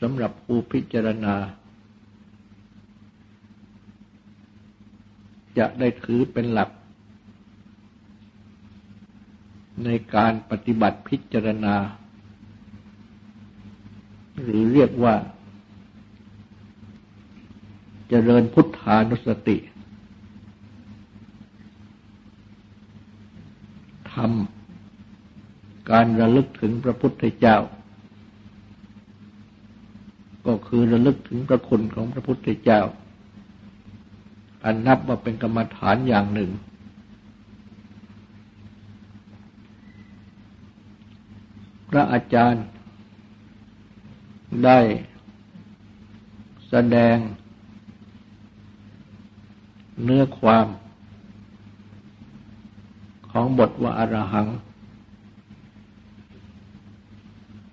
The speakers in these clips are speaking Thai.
สำหรับผู้พิจารณา จะได้ถือเป็นหลัก ในการปฏิบัติพิจารณา หรือเรียกว่าจเจริญพุทธานุสติทำการระลึกถึงพระพุทธเจ้า ก็คือระลึกถึงพระคุณของพระพุทธเจ้า อันนับว่าเป็นกรรมฐานอย่างหนึ่ง พระอาจารย์ได้แสดงเนื้อความของบทว่าอารหัง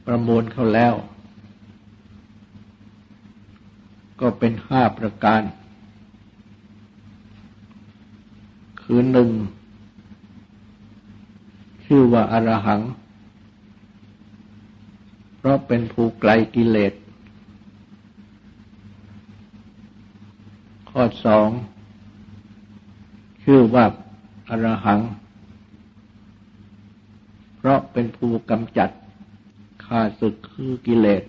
ประมวลเข้าแล้ว ก็เป็นห้าประการ คือหนึ่ง ชื่อว่าอารหัง เพราะเป็นผู้ไกลกิเลส ข้อสอง ชื่อว่าอรหัง เพราะเป็นผู้กำจัดข้าศึกคือกิเลส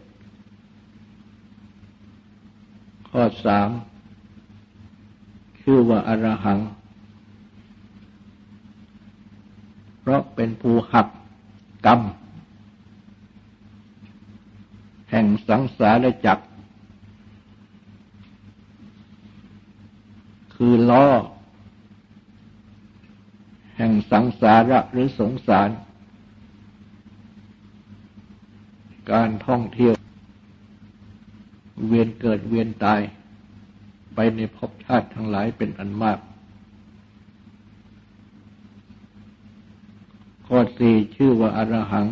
ข้อสามชื่อว่าอรหัง เพราะเป็นผู้หักกรรม แห่งสังสารจักร คือล้อ แห่งสังสาระหรือสงสาร การท่องเที่ยว วียนเกิดเวียนตายไปในภพชาติทั้งหลายเป็นอันมาก ข้อสี่ชื่อว่าอารหัง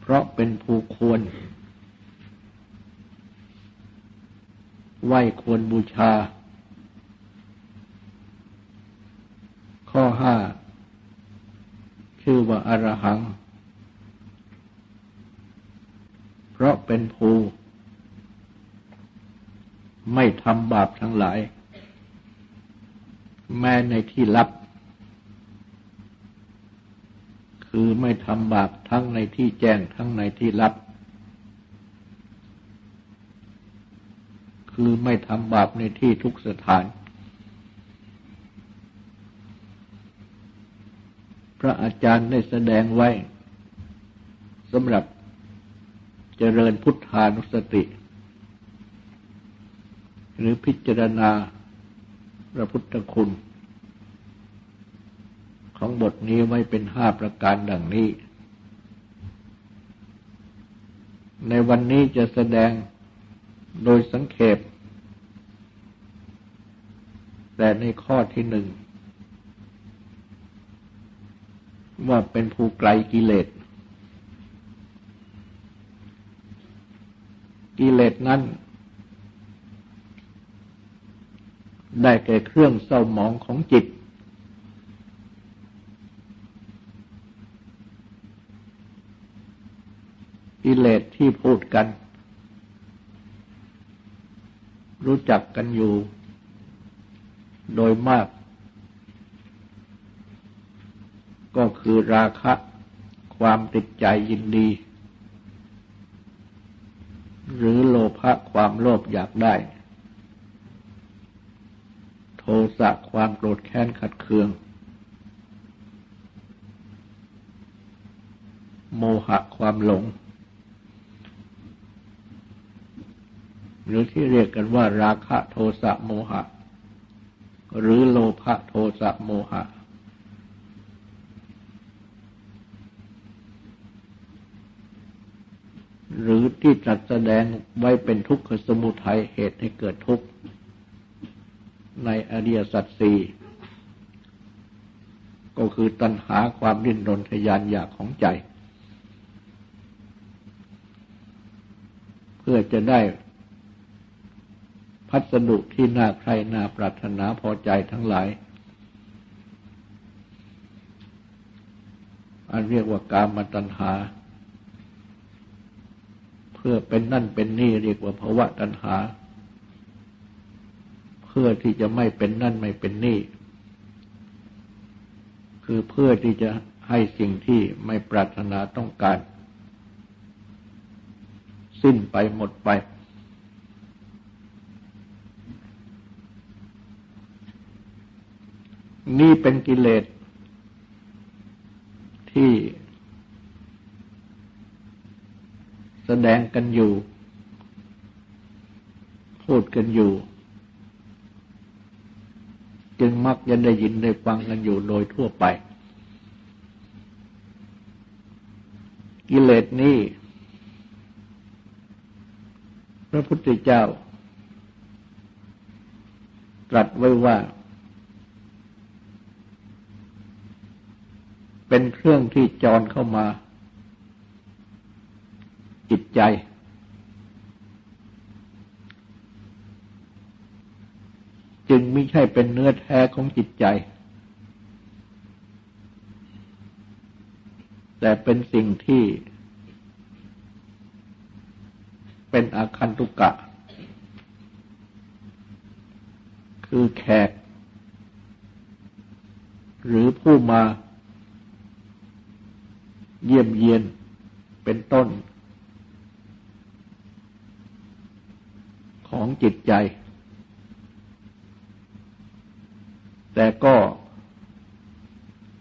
เพราะเป็นผู้ควร ไหวควรบูชา ข้อห้าชื่อว่าอารหังเพราะเป็นภูไม่ทำบาปทั้งหลาย แม้ในที่ลับ คือไม่ทำบาปทั้งในที่แจ้งทั้งในที่ลับ คือไม่ทำบาปในที่ทุกสถาน พระอาจารย์ได้แสดงไว้สำหรับ เจริญพุทธานุสติ หรือพิจารณาพระพุทธคุณ ของบทนี้ไว้เป็นห้าประการดังนี้ ในวันนี้จะแสดงโดยสังเขปแต่ในข้อที่หนึ่งว่าเป็นผู้ไกลกิเลส กิเลสนั้น ได้แก่เครื่องเศร้าหมองของจิต กิเลสที่พูดกัน รู้จักกันอยู่ โดยมาก ก็คือราคะ ความติดใจยินดีหรือโลภะ ความโลภอยากได้ โทสะความโกรธแค้นขัดเคือง โมหะความหลง หรือที่เรียกกันว่า ราคะโทสะโมหะ หรือโลภะโทสะโมหะหรือ ที่ตรัสแสดงไว้เป็นทุกขสมุทัยเหตุให้เกิดทุกข์ ในอริยสัจสี่ก็คือตัณหาความดิ้นรนทยานอยากของใจ เพื่อจะได้พัสดุที่น่าใครน่าปรารถนาพอใจทั้งหลาย อันเรียกว่ากามตัณหา พื่อเป็นนั่นเป็นนี่เรียกว่าภาวะตัณหา เพื่อที่จะไม่เป็นนั่นไม่เป็นนี่ คือเพื่อที่จะให้สิ่งที่ไม่ปรารถนาต้องการ สิ้นไปหมดไปนี่เป็นกิเลสที่ แสดงกันอยู่ พูดกันอยู่ จึงมักจะได้ยินได้ฟังกันอยู่โดยทั่วไป กิเลสนี้ พระพุทธเจ้า ตรัสไว้ว่า เป็นเครื่องที่จรเข้ามา ใจ จึงไม่ใช่เป็นเนื้อแท้ของจิตใจ แต่เป็นสิ่งที่ เป็นอาคันตุกะ คือแขก หรือผู้มาเยี่ยมเยียนเป็นต้น ของจิตใจ แต่ก็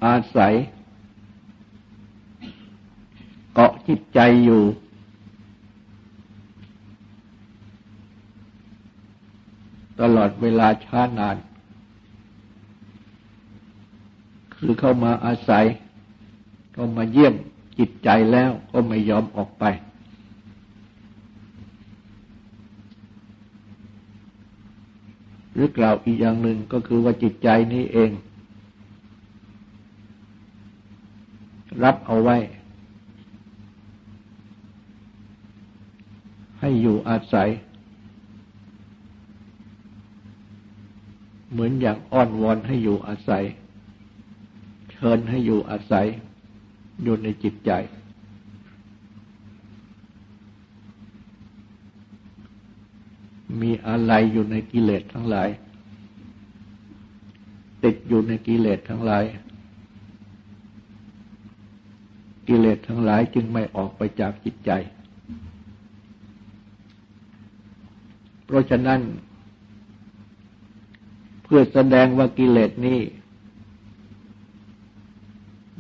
อาศัยเกาะจิตใจอยู่ ตลอดเวลาช้านาน คือเข้ามาอาศัย เข้ามาเยี่ยมจิตใจแล้วก็ไม่ยอมออกไป หรือกล่าวอีกอย่างหนึ่งก็คือว่าจิตใจนี้เอง รับเอาไว้ ให้อยู่อาศัย เหมือนอย่างอ้อนวอนให้อยู่อาศัย เชิญให้อยู่อาศัย อยู่ในจิตใจ มีอะไรอยู่ในกิเลสทั้งหลาย ติดอยู่ในกิเลสทั้งหลาย กิเลสทั้งหลายจึงไม่ออกไปจากจิตใจ เพราะฉะนั้น เพื่อแสดงว่ากิเลสนี้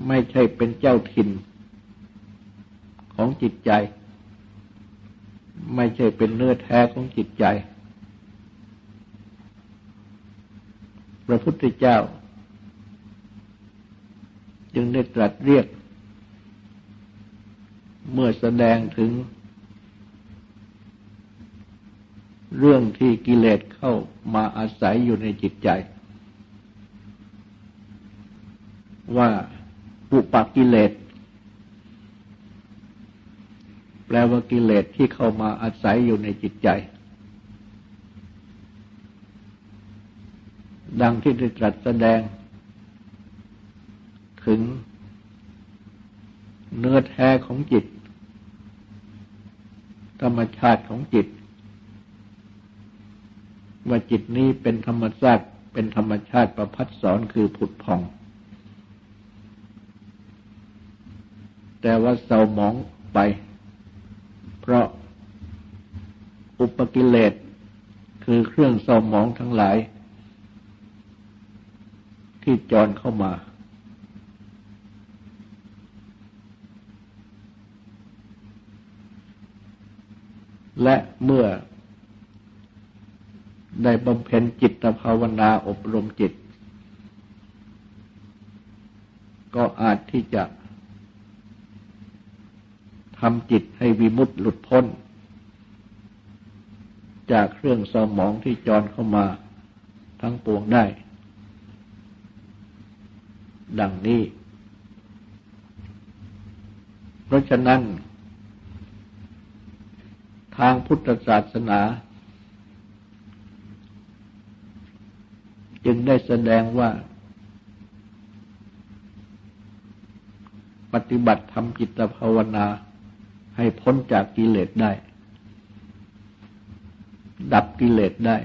ไม่ใช่เป็นเจ้าถิ่นของจิตใจ ไม่ใช่เป็นเนื้อแท้ของจิตใจ พระพุทธเจ้า จึงได้ตรัสเรียก เมื่อแสดงถึง เรื่องที่กิเลสเข้ามาอาศัยอยู่ในจิตใจ ว่าปุปกิเลส แปลว่ากิเลสที่เข้ามาอาศัยอยู่ในจิตใจ ดังที่ได้ตรัสแสดง ถึงเนื้อแท้ของจิต ธรรมชาติของจิต ว่าจิตนี้เป็นธรรมชาติเป็นธรรมชาติประพัดสอนคือผุดผ่อง แต่ว่าเศร้าหมองไป เพราะอุปกิเลสคือเครื่องเศร้าหมองทั้งหลาย ที่จรเข้ามา และเมื่อได้บำเพ็ญจิตภาวนาอบรมจิต ก็อาจที่จะ ทำจิตให้วิมุตต์หลุดพ้น จากเครื่องสมองที่จรเข้ามาทั้งปวงได้ ดังนี้ เพราะฉะนั้น ทางพุทธศาสนา จึงได้แสดงว่าปฏิบัติทำจิตภาวนา ให้พ้นจากกิเลสได้ ดับกิเลสได้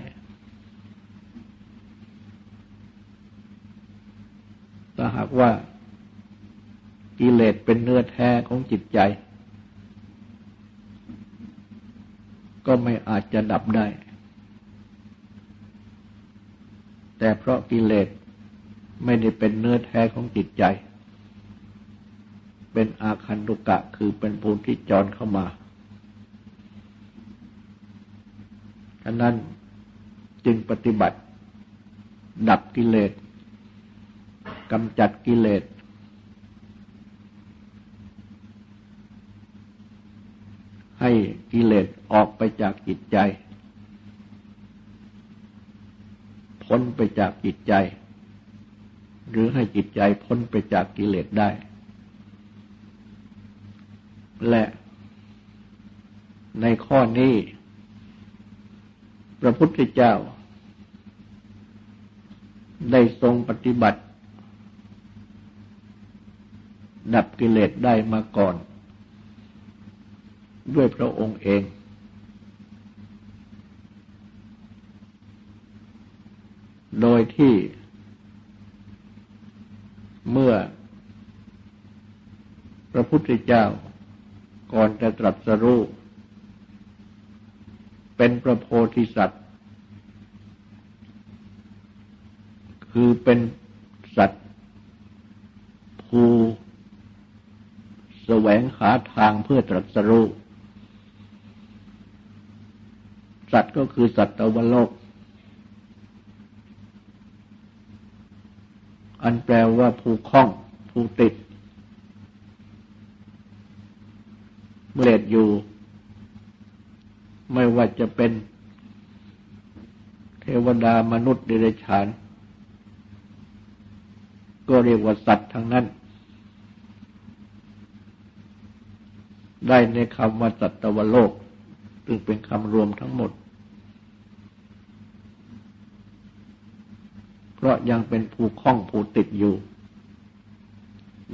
ถ้าหากว่ากิเลสเป็นเนื้อแท้ของจิตใจ ก็ไม่อาจจะดับได้ แต่เพราะกิเลสไม่ได้เป็นเนื้อแท้ของจิตใจ เป็นอาคันตุกะคือเป็นภูมิที่จรเข้ามาฉะนั้นจึงปฏิบัติ ดับกิเลสกำจัดกิเลสให้กิเลสออกไปจากจิตใจ พ้นไปจากจิตใจ หรือให้จิตใจพ้นไปจากกิเลสได้ และในข้อนี้ พระพุทธเจ้า ได้ทรงปฏิบัติ ดับกิเลสได้มาก่อน ด้วยพระองค์เอง โดยที่เมื่อพระพุทธเจ้า ก่อนจะตรัสรู้เป็นพระโพธิสัตว์ คือเป็นสัตว์ภูแสวงหาทางเพื่อตรัสรู้สัตว์ก็คือสัตว์ตวโลก อันแปลว่าผู้คล้อง ผู้ติด เมื่อเลดอยู่ ไม่ว่า จะเป็นเทวดามนุษย์เดรัจฉานก็เรียกว่าสัตว์ทั้งนั้น ได้ในคำว่าสัตวโลก ซึ่งเป็นคำรวมทั้งหมด เพราะยังเป็นผู้คล้องผู้ติดอยู่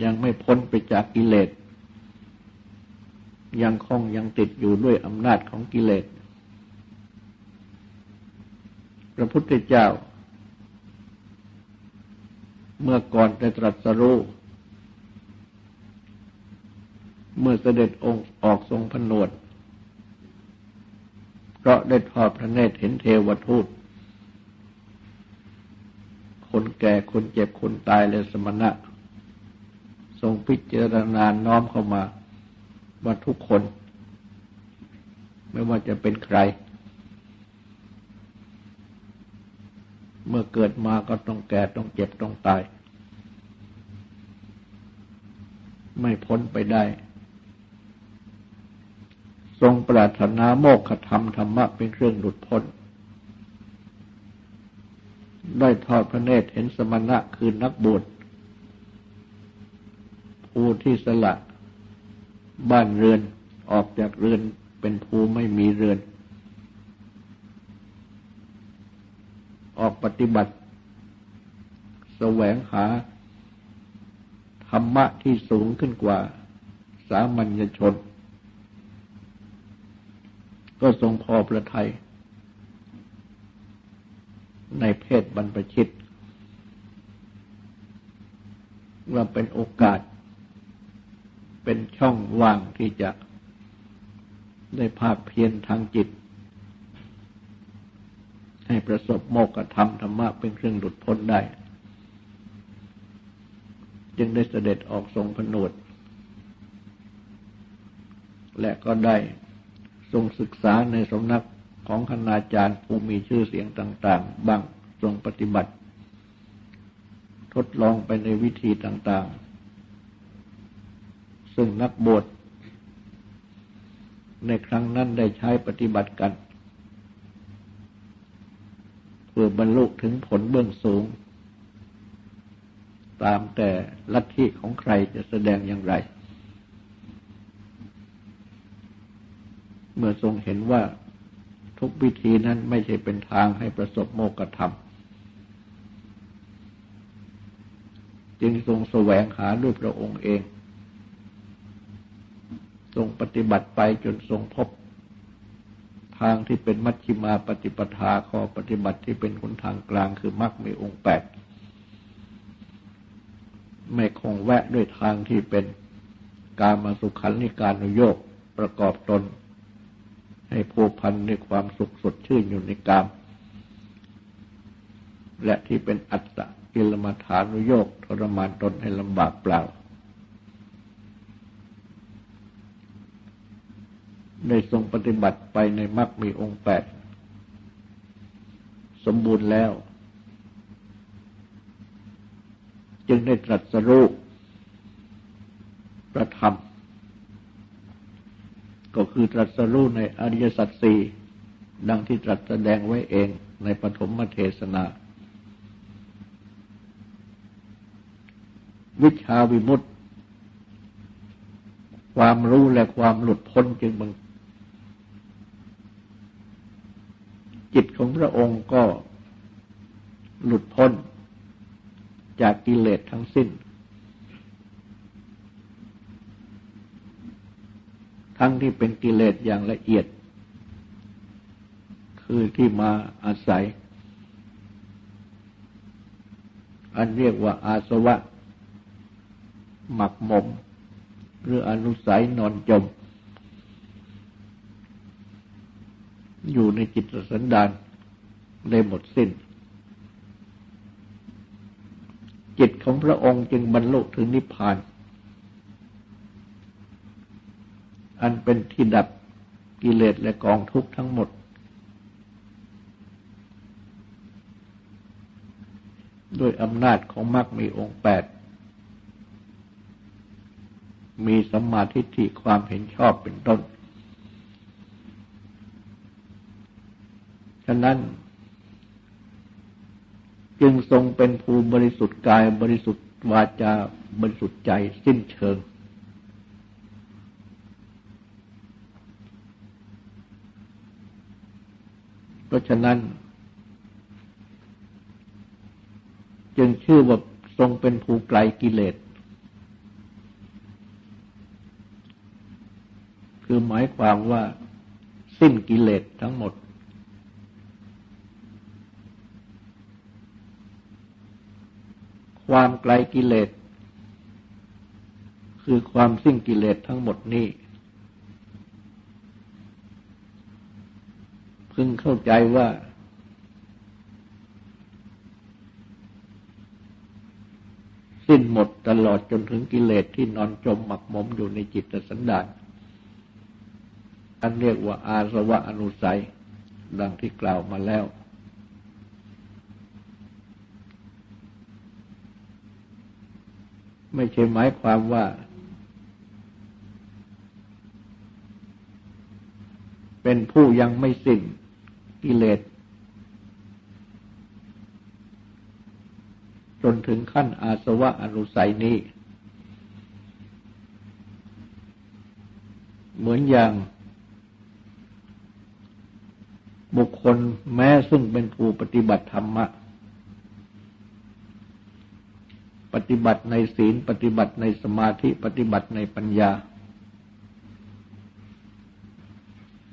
ยังไม่พ้นไปจากกิเลสยังคล้องยังติดอยู่ด้วยอำนาจของกิเลส พระพุทธเจ้า เมื่อก่อนจะตรัสรู้ เมื่อเสด็จองค์ออกทรงผนวด เพราะได้ทอดพระเนตรเห็นเทวทูต คนแก่คนเจ็บคนตายและสมณะ ทรงพิจารณาน้อมเข้ามาว่าทุกคน ไม่ว่าจะเป็นใคร เมื่อเกิดมาก็ต้องแก่ต้องเจ็บต้องตาย ไม่พ้นไปได้ ทรงปรารถนาโมกขธรรมธรรมะเป็นเครื่องหลุดพ้น ได้ทอดพระเนตรเห็นสมณะคือนักบวชผู้ที่สละ บ้านเรือนออกจากเรือนเป็นผู้ไม่มีเรือน ออก ปฏิบัติแสวงหาธรรมะที่สูงขึ้นกว่าสามัญชน ก็ทรงพอประทัยในเพศบรรพชิตว่าเป็นโอกาส เป็นช่องว่างที่จะได้ภาคเพียรทางจิต ให้ประสบโมกขธรรมธรรมะเป็นเครื่องหลุดพ้นได้ จึงได้เสด็จออกทรงผนวด และก็ได้ทรงศึกษาในสำนักของคณาจารย์ผู้มีชื่อเสียงต่าง ๆ บ้างทรงปฏิบัติ ทดลองไปในวิธีต่าง ๆ ซึ่งนักบวชในครั้งนั้นได้ใช้ปฏิบัติกัน เพื่อบรรลุถึงผลเบื้องสูง ตามแต่ลัทธิของใครจะแสดงอย่างไร เมื่อทรงเห็นว่าทุกวิธีนั้นไม่ใช่เป็นทางให้ประสบโมกธรรม จึงทรงแสวงหาด้วยพระองค์เอง ทรงปฏิบัติไปจนทรงพบ ทางที่เป็นมัชชิมาปฏิปทาข้อปฏิบัติที่เป็นคนทางกลางคือมรรคมีองค์แปดไม่คงแวะด้วยทางที่เป็นการมาสุขันนิการนุโยกประกอบตน ให้ผูกพันในความสุขสดชื่นอยู่ในกาม และที่เป็นอัตตะกิลมัฐานุโยกทรมานตนให้ลำบากเปล่า ได้ทรงปฏิบัติไปในมรรคมีองค์แปด สมบูรณ์แล้ว จึงได้ตรัสรู้ประธรรม ก็คือตรัสรู้ในอริยสัจสี่ดังที่ตรัสแสดงไว้เองในปฐมเทศนา วิชาวิมุตติความรู้และความหลุดพ้นจึงบังจิต ของพระองค์ก็หลุดพ้นจากกิเลสทั้งสิ้น ทั้งที่เป็นกิเลสอย่างละเอียด คือที่มาอาศัย อันเรียกว่าอาสวะ หมักหมม หรืออนุสัยนอนจม อยู่ในจิตสันดาน ได้หมดสิ้น จิตของพระองค์จึงบรรลุถึงนิพพาน อันเป็นที่ดับกิเลสและกองทุกข์ทั้งหมด ด้วยอำนาจของมรรคมีองค์แปด มีสัมมาทิฏฐิความเห็นชอบเป็นต้น ฉะนั้น จึงทรงเป็นภูบริสุทธิ์กายบริสุทธิ์วาจาบริสุทธิ์ใจสิ้นเชิง เพราะฉะนั้น จึงชื่อว่าทรงเป็นภูไกลกิเลส คือหมายความว่าสิ้นกิเลสทั้งหมด ความไกลกิเลส คือความสิ้นกิเลสทั้งหมดนี้ พึงเข้าใจว่า สิ้นหมดตลอดจนถึงกิเลสที่นอนจมหมักหมมอยู่ในจิตสันดานอันเรียกว่าอาสวะอนุสัย ดังที่กล่าวมาแล้ว ไม่ใช่หมายความว่า เป็นผู้ยังไม่สิ้นกิเลสจนถึงขั้นอาสวะอนุสัยนี้ เหมือนอย่างบุคคลแม้ซึ่งเป็นผู้ปฏิบัติธรรมะ ปฏิบัติในศีล ปฏิบัติในสมาธิ ปฏิบัติในปัญญา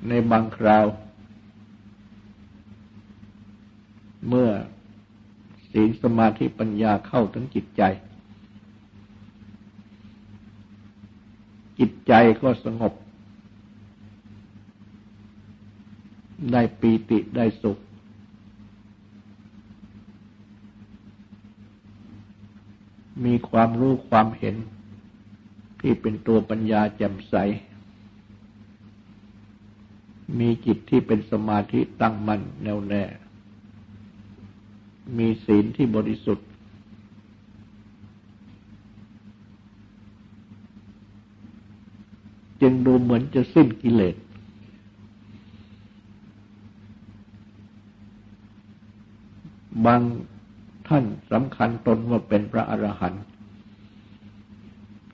ในบางคราว เมื่อศีลสมาธิปัญญาเข้าถึงจิตใจ จิตใจก็สงบ ได้ปีติได้สุข มีความรู้ความเห็นที่เป็นตัวปัญญาแจ่มใส มีจิตที่เป็นสมาธิตั้งมั่นแน่วแน่ มีศีลที่บริสุทธิ์ จึงดูเหมือนจะสิ้นกิเลสบางท่าน สำคัญตนว่าเป็นพระอรหันต์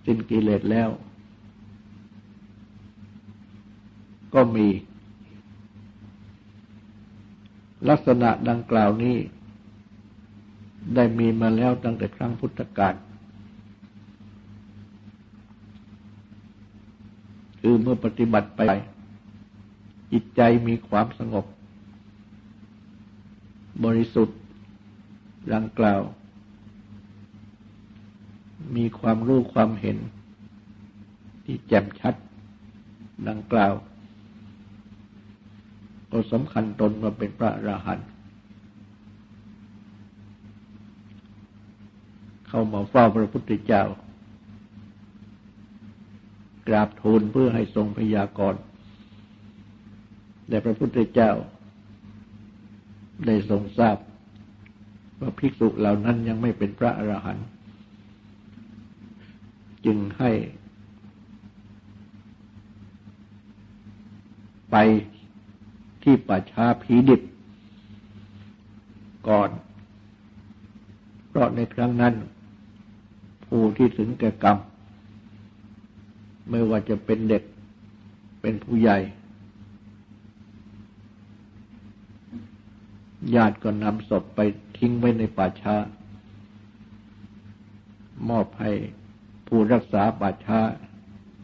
สิ้นกิเลสแล้ว ก็มี ลักษณะดังกล่าวนี้ ได้มีมาแล้วตั้งแต่ครั้งพุทธกาลคือเมื่อปฏิบัติไป จิตใจมีความสงบ บริสุทธิ์ ดังกล่าว มีความรู้ความเห็น ที่แจ่มชัด ดังกล่าว ก็สำคัญตนมาเป็นพระอราหันต์เข้ามาเฝ้าพระพุทธเจ้า กราบทูลเพื่อให้ทรงพยากรณ์แต่พระพุทธเจ้า ได้ทรงทราบ ว่าภิกษุเหล่านั้นยังไม่เป็นพระอรหันต์จึงให้ไปที่ป่าช้าผีดิบก่อน เพราะในครั้งนั้น ผู้ที่ถึงแก่กรรม ไม่ว่าจะเป็นเด็กเป็นผู้ใหญ่ ญาติก็นำศพไป ทิ้งไว้ในป่าช้า มอบให้ผู้รักษาป่าช้า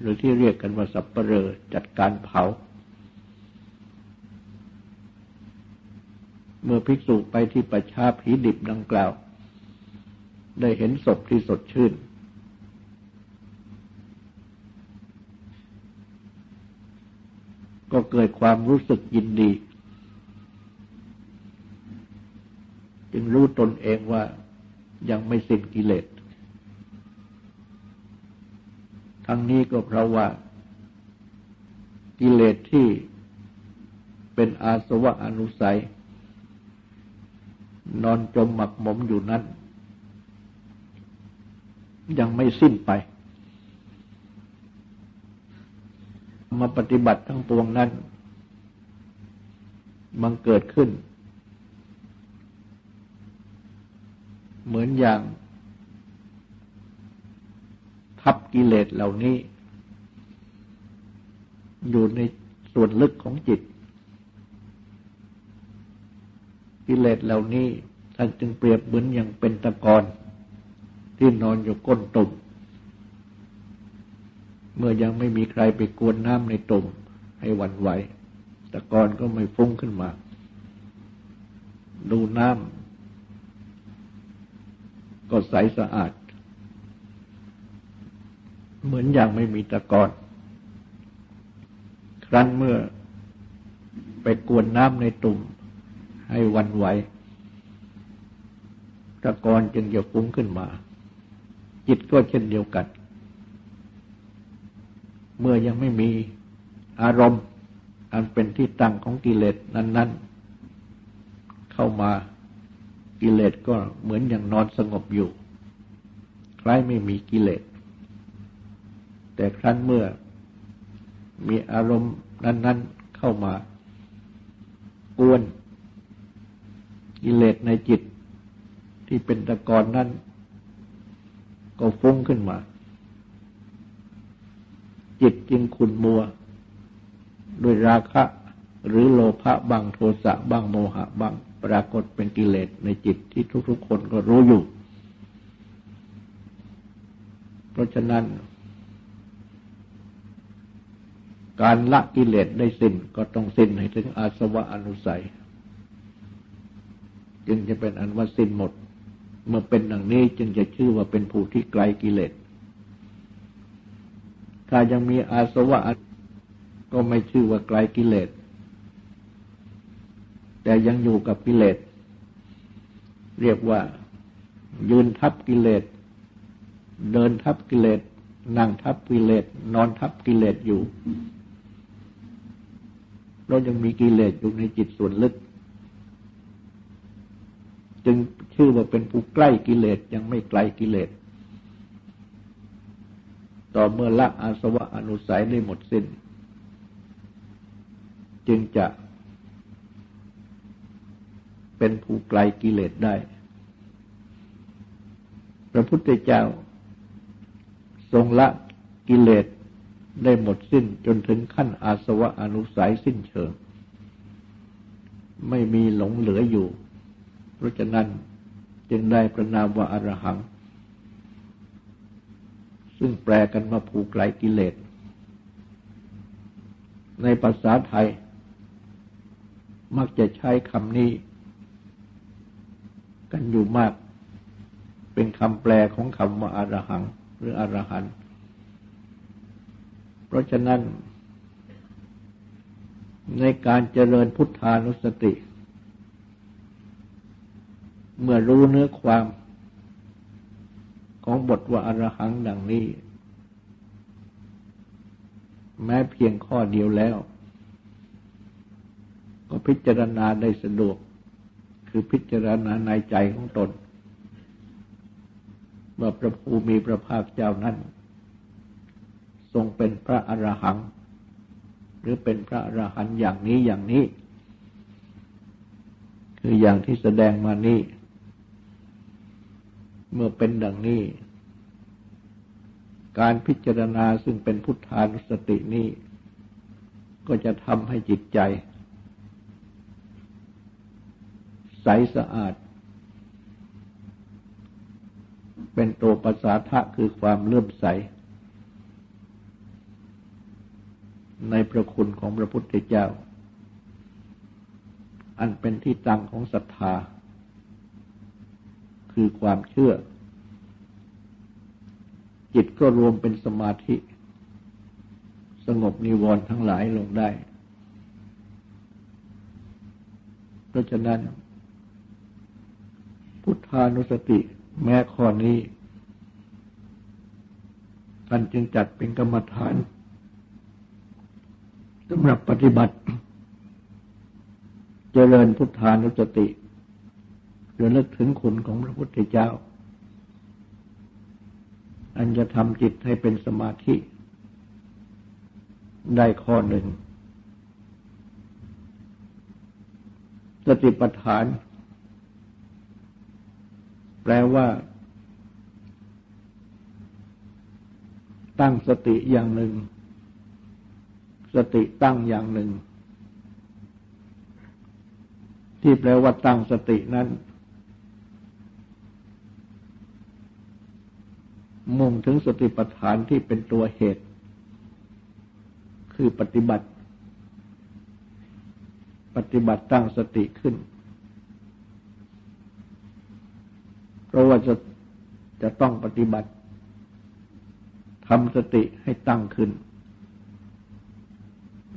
หรือที่เรียกกันว่าสับปเปลอจัดการเผา เมื่อภิกษุไปที่ป่าช้าผีดิบดังกล่าว ได้เห็นศพที่สดชื่นก็เกิดความรู้สึกยินดี จึงรู้ตนเองว่ายังไม่สิ้นกิเลส ทั้งนี้ก็เพราะว่ากิเลสที่เป็นอาสวะอนุสัย นอนจมหมักหมมอยู่นั้น ยังไม่สิ้นไป มาปฏิบัติทั้งปวงนั้น มันเกิดขึ้น เหมือนอย่างทับกิเลสเหล่านี้ อยู่ในส่วนลึกของจิต กิเลสเหล่านี้ท่านจึงเปรียบเหมือนอย่างเป็นตะกอนที่นอนอยู่ก้นตุ่ม เมื่อยังไม่มีใครไปกวนน้ำในตุ่มให้หวั่นไหวตะกอนก็ไม่ฟุ้งขึ้นมา ดูน้ำ ก็ใสสะอาด เหมือนอย่างไม่มีตะกอน ครั้นเมื่อไปกวนน้ำในตุ่มให้วันไหว ตะกอนจึงจะฟุ้งขึ้นมา จิตก็เช่นเดียวกัน เมื่อยังไม่มีอารมณ์ อันเป็นที่ตั้งของกิเลสนั้น ๆ เข้ามา กิเลสก็เหมือนอย่างนอนสงบอยู่ คล้ายไม่มีกิเลส แต่ครั้นเมื่อมีอารมณ์นั้น ๆเข้ามากวน กิเลสในจิตที่เป็นตะกอนนั้น ก็ฟุ้งขึ้นมา จิตจึงขุนมัว ด้วยราคะ หรือโลภะบางโทสะบางโมหะบาง ปรากฏเป็นกิเลสในจิตที่ทุกๆคนก็รู้อยู่ เพราะฉะนั้น การละกิเลสได้สิ้นก็ต้องสิ้นให้ถึงอาสวะอนุสัย จึงจะเป็นอันว่าสิ้นหมด เมื่อเป็นดังนี้จึงจะชื่อว่าเป็นผู้ที่ไกลกิเลส ถ้ายังมีอาสวะก็ไม่ชื่อว่าไกลกิเลส แต่ยังอยู่กับกิเลส เรียกว่า ยืนทับกิเลส เดินทับกิเลส นั่งทับกิเลส นอนทับกิเลสอยู่ เรายังมีกิเลสอยู่ในจิตส่วนลึก จึงชื่อว่าเป็นผู้ใกล้กิเลสยังไม่ไกลกิเลส ต่อเมื่อละอาสวะอนุสัยได้หมดสิน้น จึงจะ เป็นผู้ไกลกิเลสได้ พระพุทธเจ้า ทรงละกิเลสได้หมดสิ้นจนถึงขั้นอาสวะอนุสัยสิ้นเชิง ไม่มีหลงเหลืออยู่ เพราะฉะนั้นจึงได้ประนามว่าอรหัง ซึ่งแปลกันมาผูกไกลกิเลส ในภาษาไทย มักจะใช้คำนี้ กันอยู่มาก เป็นคำแปลของคำว่าอารหัง หรืออรหันต์เพราะฉะนั้น ในการเจริญพุทธานุสติ เมื่อรู้เนื้อความของบทว่าอรหังดังนี้ แม้เพียงข้อเดียวแล้ว ก็พิจารณาได้สะดวก คือพิจารณาในใจของตนเมื่อพระภูมิพระภาคเจ้านั้น ทรงเป็นพระอรหัง หรือเป็นพระอรหันต์อย่างนี้อย่างนี้ คืออย่างที่แสดงมานี้เมื่อเป็นดังนี้ การพิจารณาซึ่งเป็นพุทธานุสตินี้ ก็จะทำให้จิตใจ ใสสะอาด เป็นตัวปัสสาทะคือความเลื่อมใส ในพระคุณของพระพุทธเจ้า อันเป็นที่ตั้งของศรัทธา คือความเชื่อ จิตก็รวมเป็นสมาธิ สงบนิวรณ์ทั้งหลายลงได้ เพราะฉะนั้น พุทธานุสติ แม้ข้อนี้ท่านจึงจัดเป็นกรรมฐานสำหรับปฏิบัติ เจริญพุทธานุสติระลึกถึงคุณของพระพุทธเจ้า อันจะทำจิตให้เป็นสมาธิ ได้ข้อหนึ่ง สติปัฏฐาน ลว่า ตั้งสติอย่างหนึ่ง สติตั้งอย่างหนึ่ง ที่แปลว่าตั้งสตินั้น มุ่งถึงสติปัฏฐานที่เป็นตัวเหตุ คือปฏิบัติ ปฏิบัติตั้งสติขึ้น เพราะว่าจะจะต้องปฏิบัติทำสติให้ตั้งขึ้น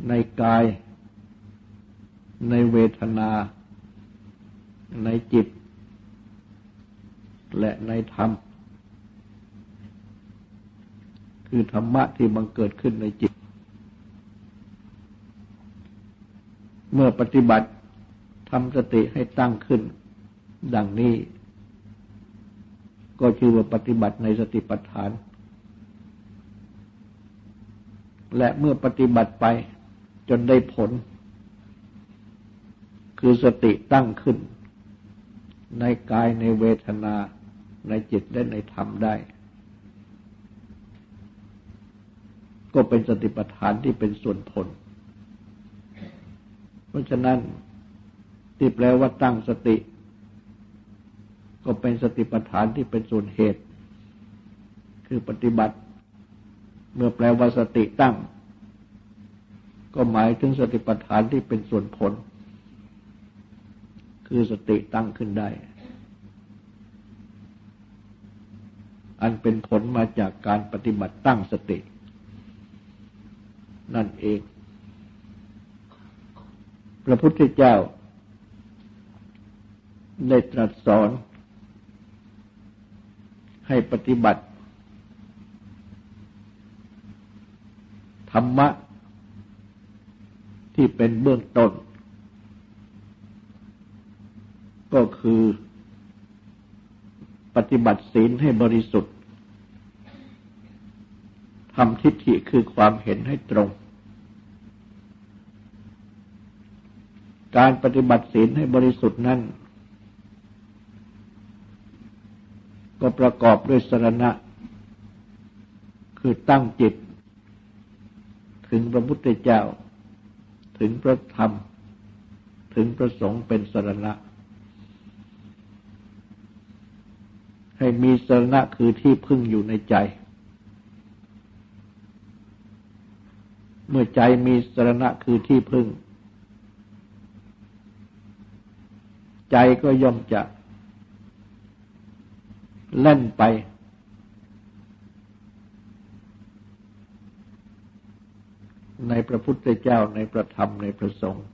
ในกาย ในเวทนา ในจิต และในธรรม คือธรรมะที่บังเกิดขึ้นในจิต เมื่อปฏิบัติทำสติให้ตั้งขึ้น ดังนี้ ก็ชื่อว่าปฏิบัติในสติปัฏฐาน และเมื่อปฏิบัติไปจนได้ผล คือสติตั้งขึ้น ในกายในเวทนาในจิตและในธรรมได้ ก็เป็นสติปัฏฐานที่เป็นส่วนผล เพราะฉะนั้นที่แปลว่าตั้งสติ ก็เป็นสติปัฏฐานที่เป็นส่วนเหตุ คือปฏิบัติ เมื่อแปลว่าสติตั้ง ก็หมายถึงสติปัฏฐานที่เป็นส่วนผล คือสติตั้งขึ้นได้ อันเป็นผลมาจากการปฏิบัติตั้งสติ นั่นเอง พระพุทธเจ้าได้ตรัสสอน ให้ปฏิบัติ ธรรมะ ที่เป็นเบื้องต้น ก็คือปฏิบัติศีลให้บริสุทธิ์ทำทิฏฐิคือความเห็นให้ตรง การปฏิบัติศีลให้บริสุทธิ์นั้น ก็ประกอบด้วยสรณะ คือตั้งจิต ถึงพระพุทธเจ้า ถึงพระธรรม ถึงพระสงฆ์เป็นสรณะ ให้มีสรณะคือที่พึ่งอยู่ในใจ เมื่อใจมีสรณะคือที่พึ่ง ใจก็ย่อมจะ เล่นไป ในพระพุทธเจ้าในพระธรรมในพระสงฆ์